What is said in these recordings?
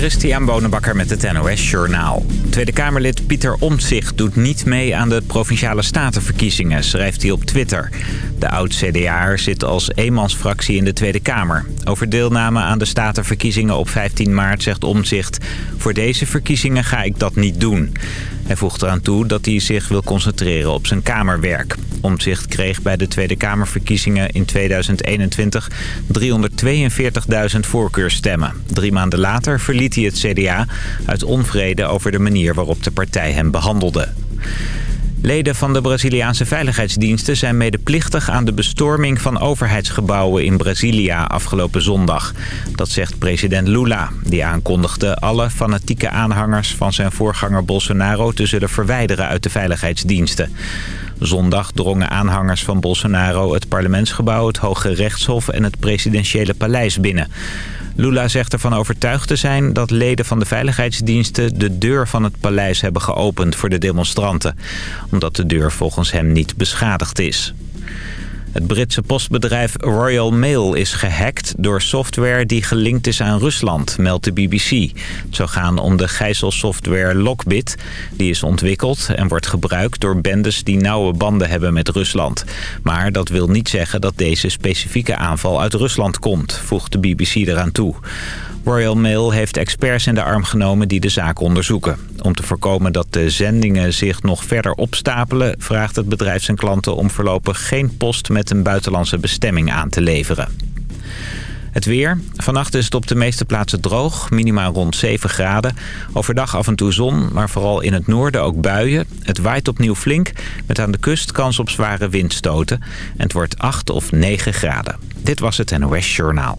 Christian Bonenbakker met het NOS Journaal. Tweede Kamerlid Pieter Omtzigt doet niet mee aan de Provinciale Statenverkiezingen, schrijft hij op Twitter. De oud-CDA'er zit als eenmansfractie in de Tweede Kamer. Over deelname aan de Statenverkiezingen op 15 maart zegt Omtzigt... voor deze verkiezingen ga ik dat niet doen. Hij voegt eraan toe dat hij zich wil concentreren op zijn Kamerwerk. Omtzigt kreeg bij de Tweede Kamerverkiezingen in 2021 342.000 voorkeurstemmen. Drie maanden later verliet hij het CDA uit onvrede over de manier waarop de partij hem behandelde. Leden van de Braziliaanse veiligheidsdiensten zijn medeplichtig aan de bestorming van overheidsgebouwen in Brazilia afgelopen zondag. Dat zegt president Lula. Die aankondigde alle fanatieke aanhangers van zijn voorganger Bolsonaro te zullen verwijderen uit de veiligheidsdiensten. Zondag drongen aanhangers van Bolsonaro het parlementsgebouw, het Hoge Rechtshof en het presidentiële paleis binnen. Lula zegt ervan overtuigd te zijn dat leden van de veiligheidsdiensten de deur van het paleis hebben geopend voor de demonstranten. Omdat de deur volgens hem niet beschadigd is. Het Britse postbedrijf Royal Mail is gehackt door software die gelinkt is aan Rusland, meldt de BBC. Het zou gaan om de gijzelsoftware Lockbit. Die is ontwikkeld en wordt gebruikt door bendes die nauwe banden hebben met Rusland. Maar dat wil niet zeggen dat deze specifieke aanval uit Rusland komt, voegt de BBC eraan toe. Royal Mail heeft experts in de arm genomen die de zaak onderzoeken. Om te voorkomen dat de zendingen zich nog verder opstapelen... vraagt het bedrijf zijn klanten om voorlopig geen post met een buitenlandse bestemming aan te leveren. Het weer. Vannacht is het op de meeste plaatsen droog. Minimaal rond 7 graden. Overdag af en toe zon, maar vooral in het noorden ook buien. Het waait opnieuw flink, met aan de kust kans op zware windstoten. En het wordt 8 of 9 graden. Dit was het NOS Journaal.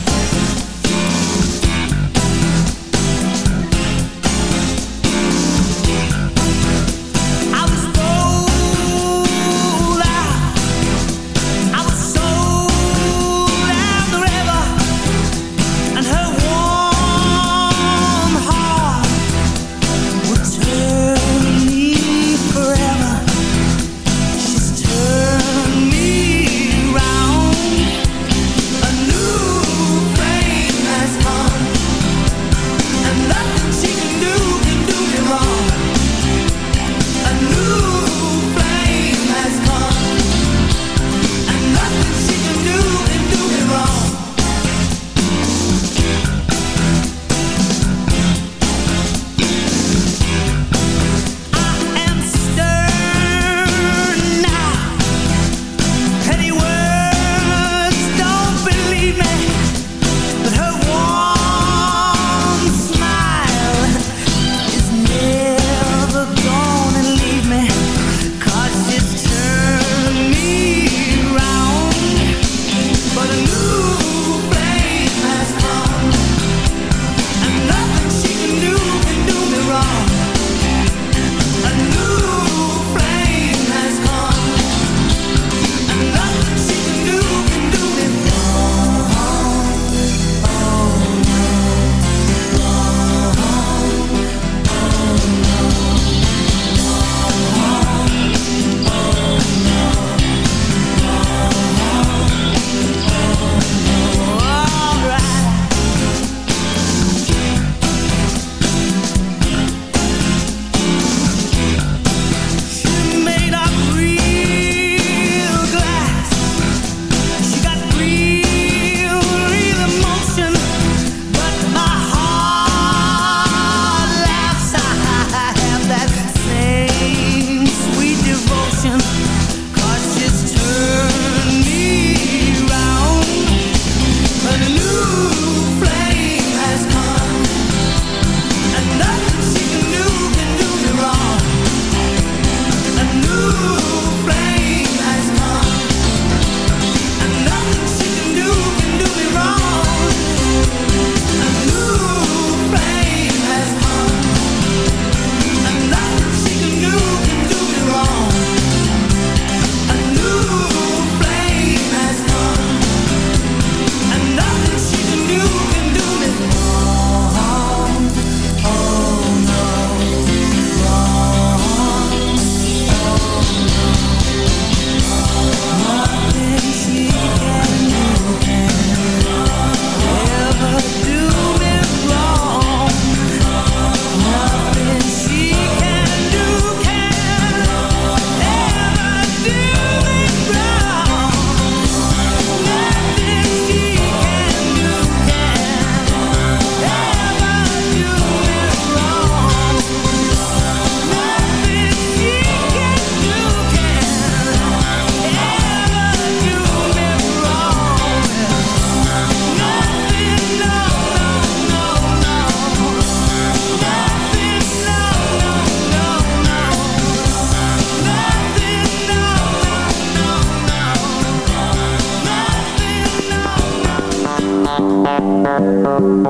Thank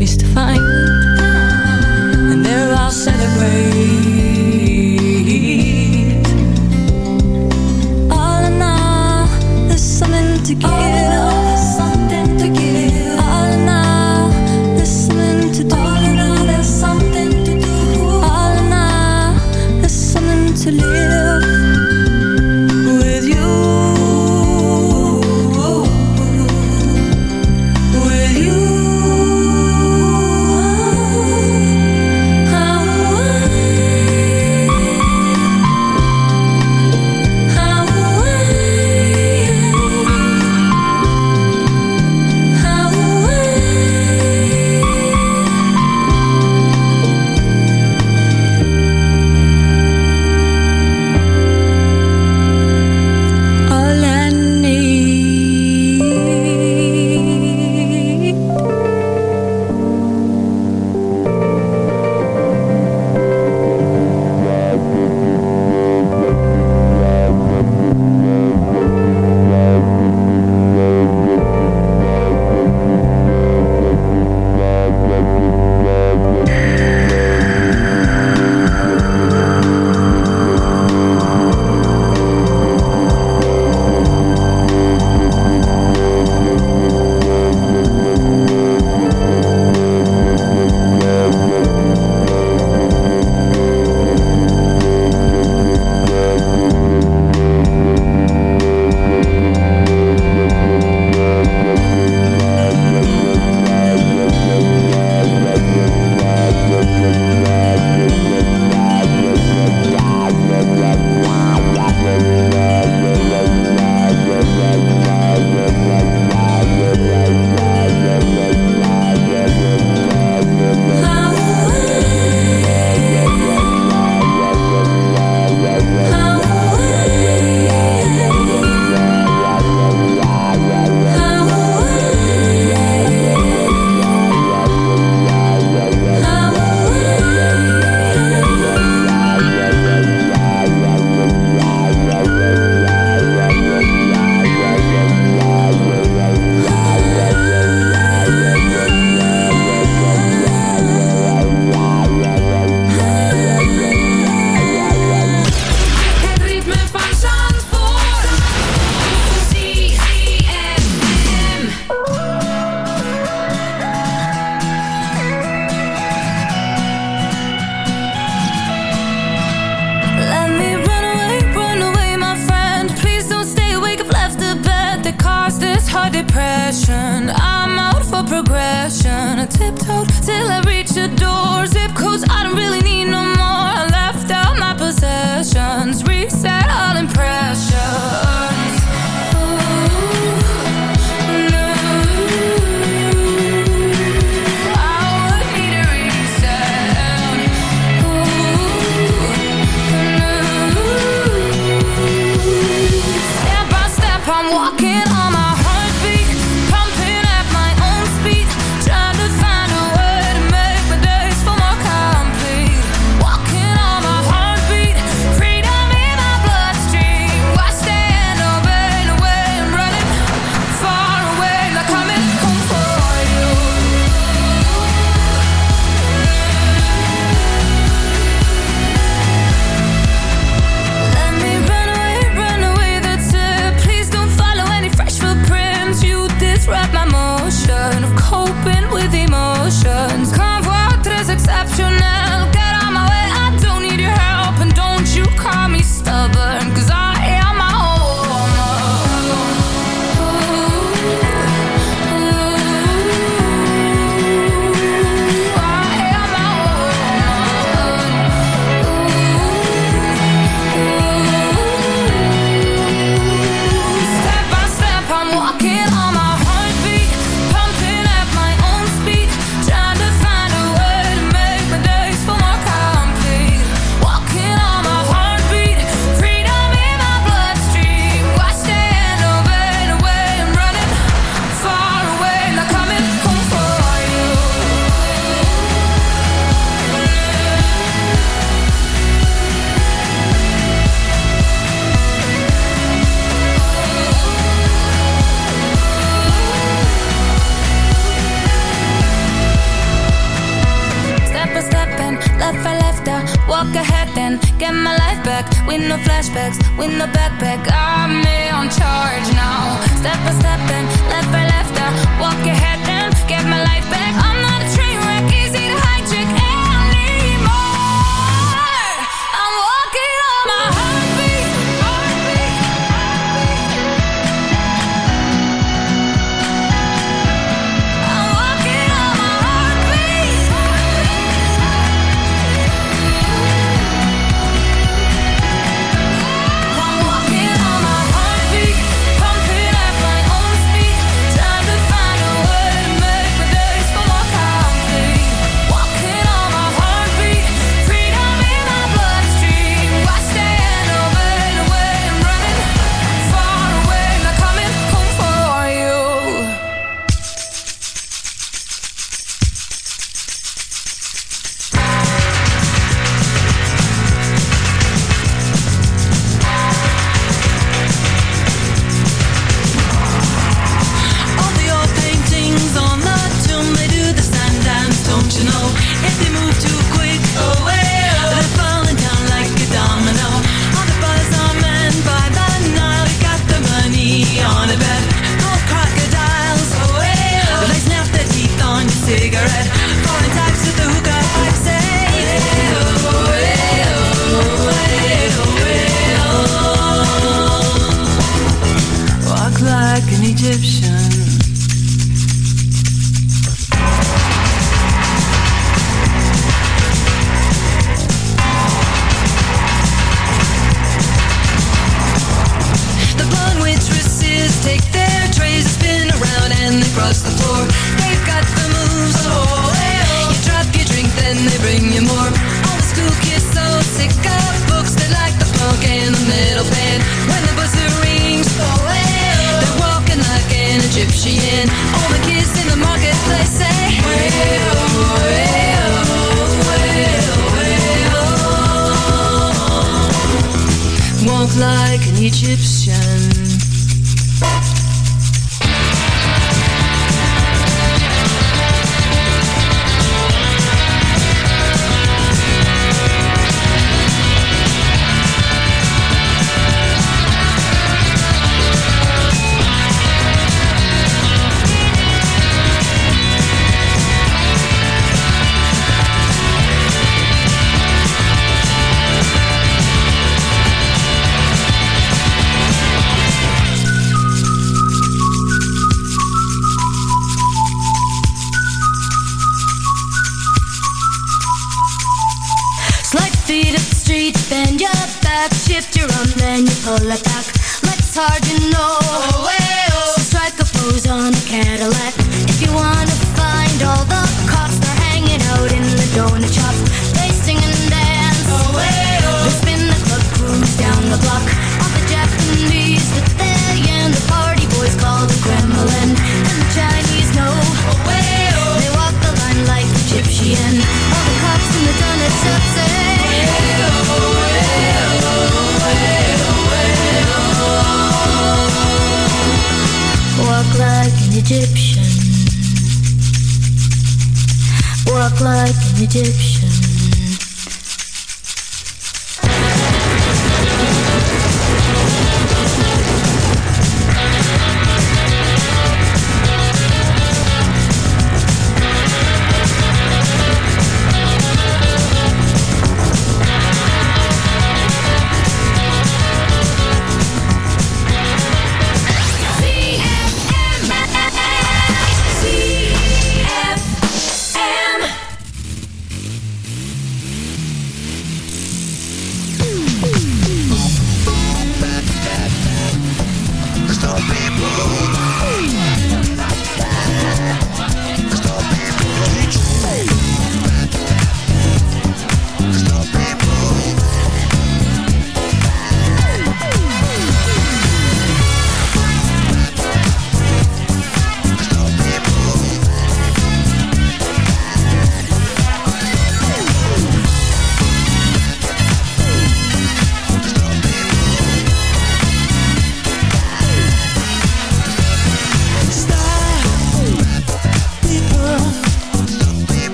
place to find. And there I'll celebrate.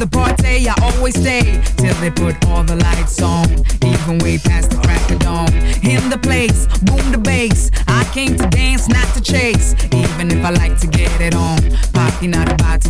the party, I always stay till they put all the lights on, even way past the crack of dawn. In the place, boom the bass. I came to dance, not to chase, even if I like to get it on. Poppy not about to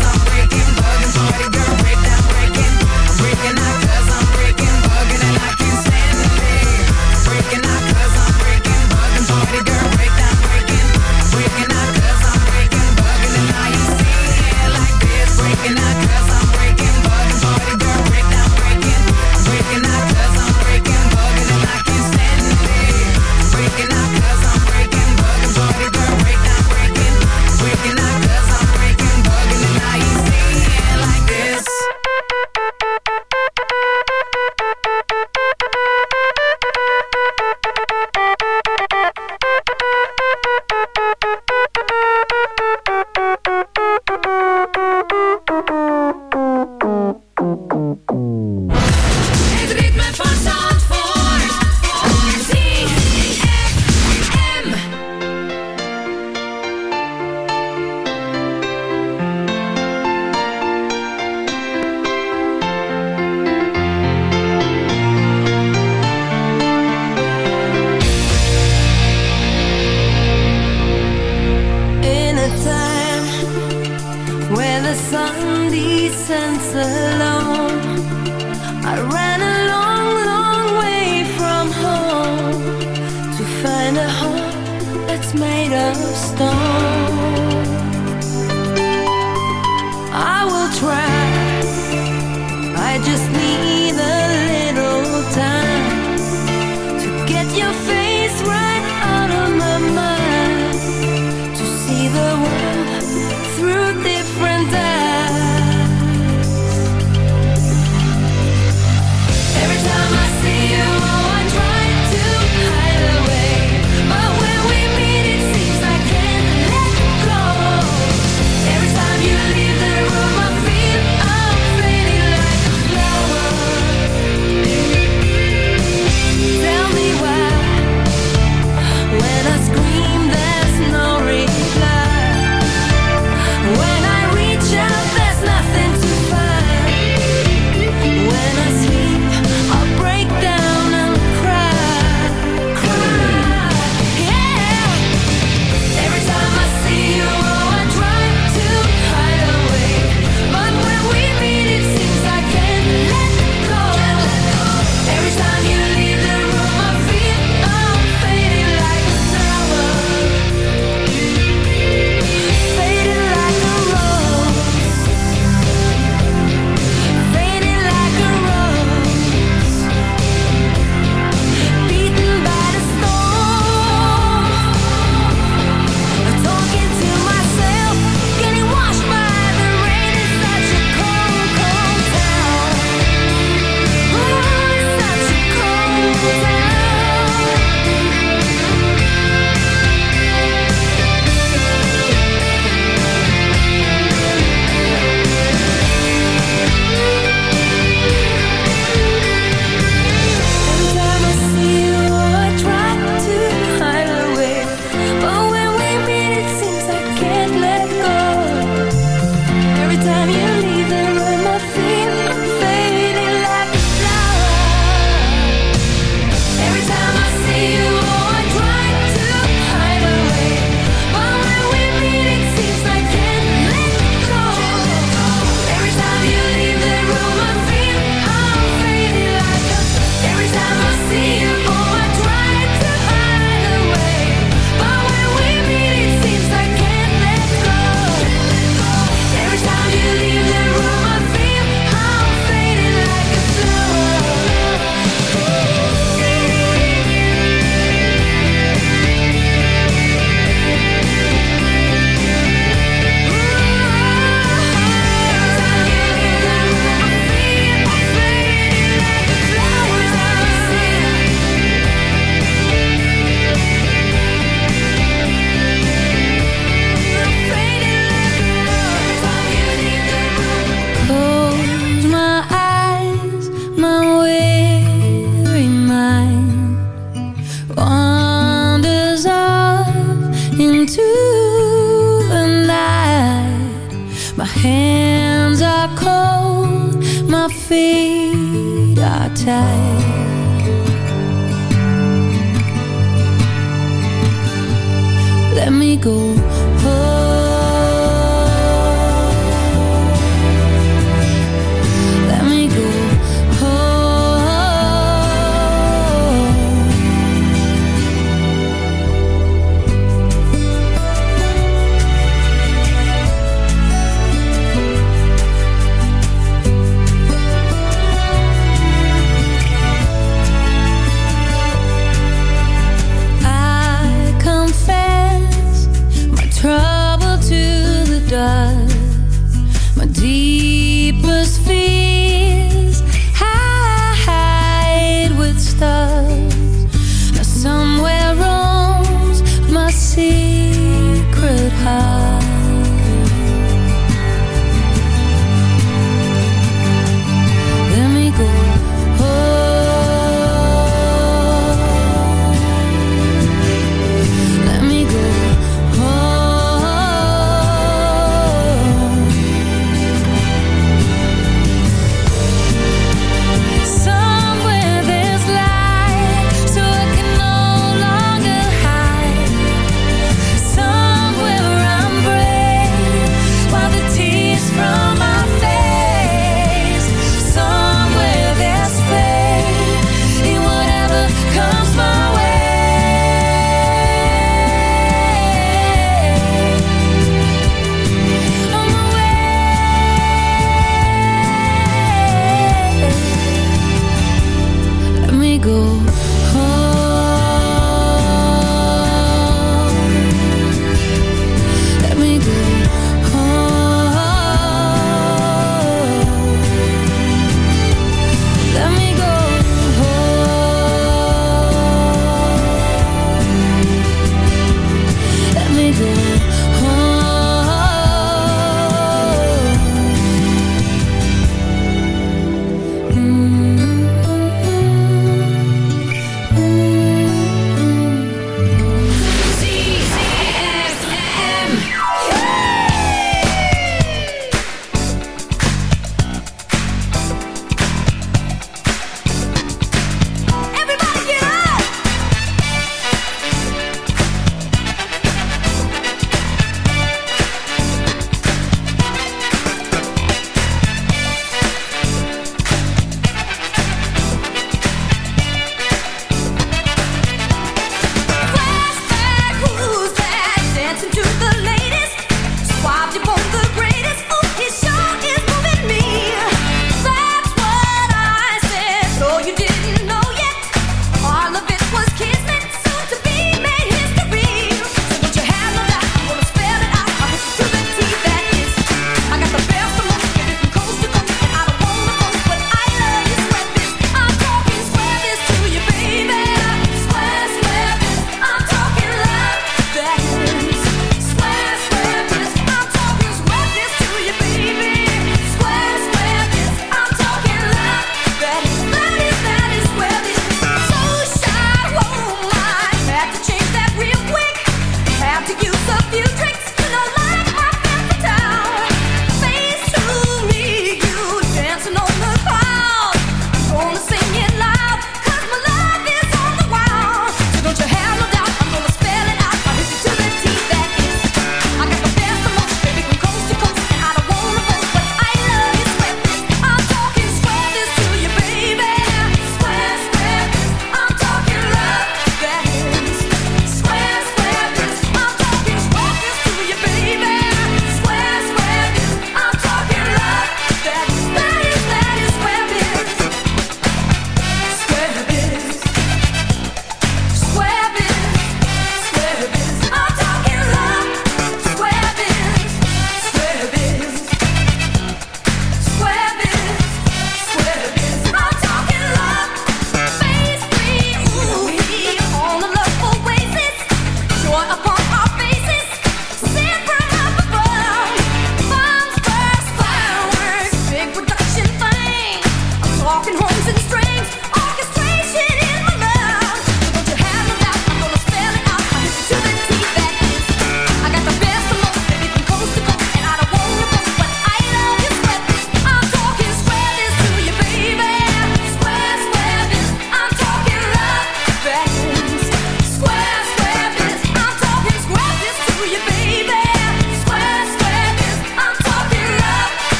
and a heart that's made of stone.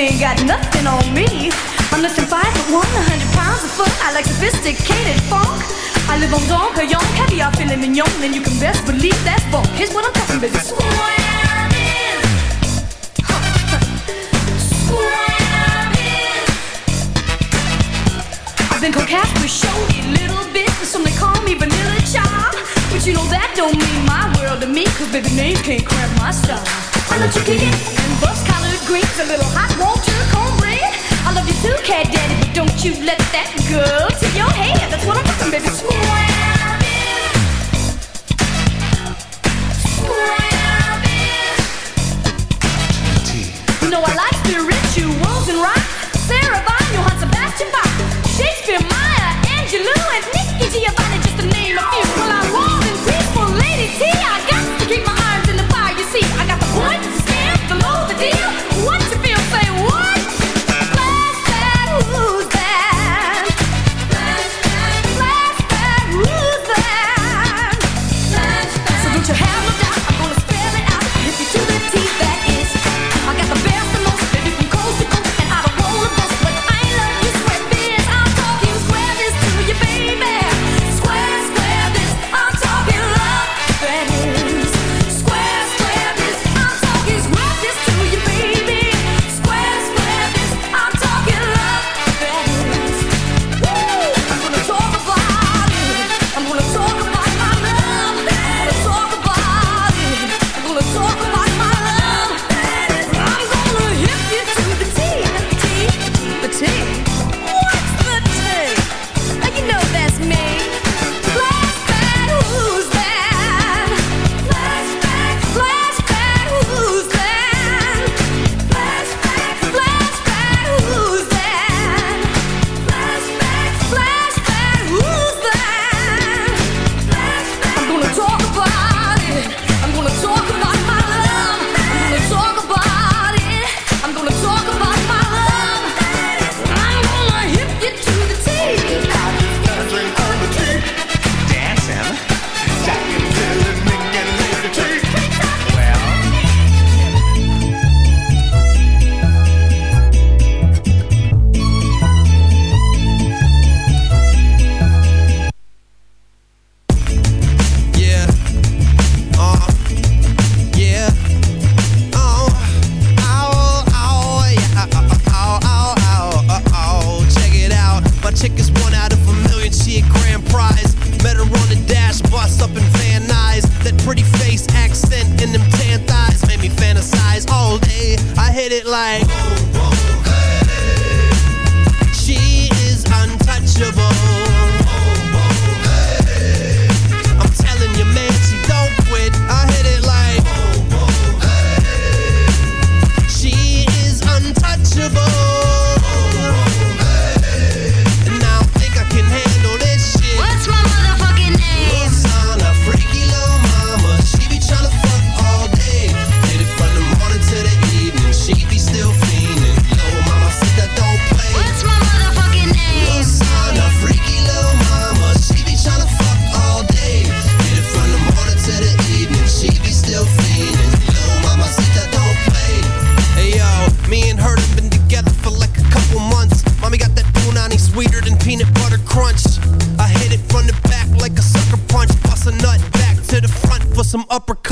ain't got nothing on me. I'm less than five foot one, a hundred pounds a foot. I like sophisticated funk. I live on Don Quixote, caviar, filet mignon, and you can best believe that funk. Here's what I'm talking about. Swamming. Swamming. I've been coquette with showy little bit, but some they call me vanilla child. But you know that don't mean my world to me, cause baby names can't cramp my style. I love chicken and bus collar greens, a little hot water, cornbread. I love you too, cat daddy, but don't you let that go to your head. That's what I'm talking, baby. Square bill. Square bill. You know I like spirituals and rock. Sarah Vaughan, Johann Sebastian Bach, Shakespeare, Maya, Angelou, and Nikki Giovanni, just to name a few.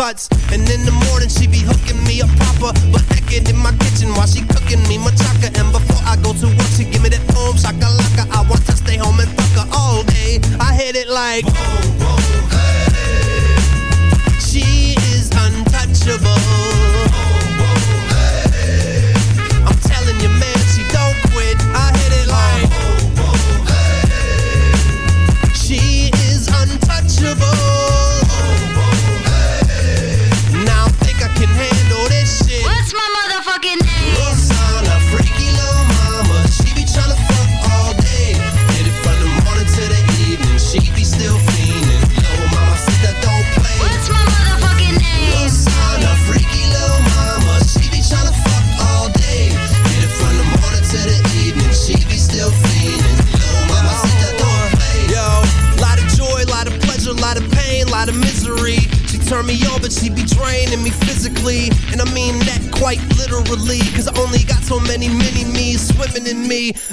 and then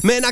Man, I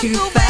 too fast.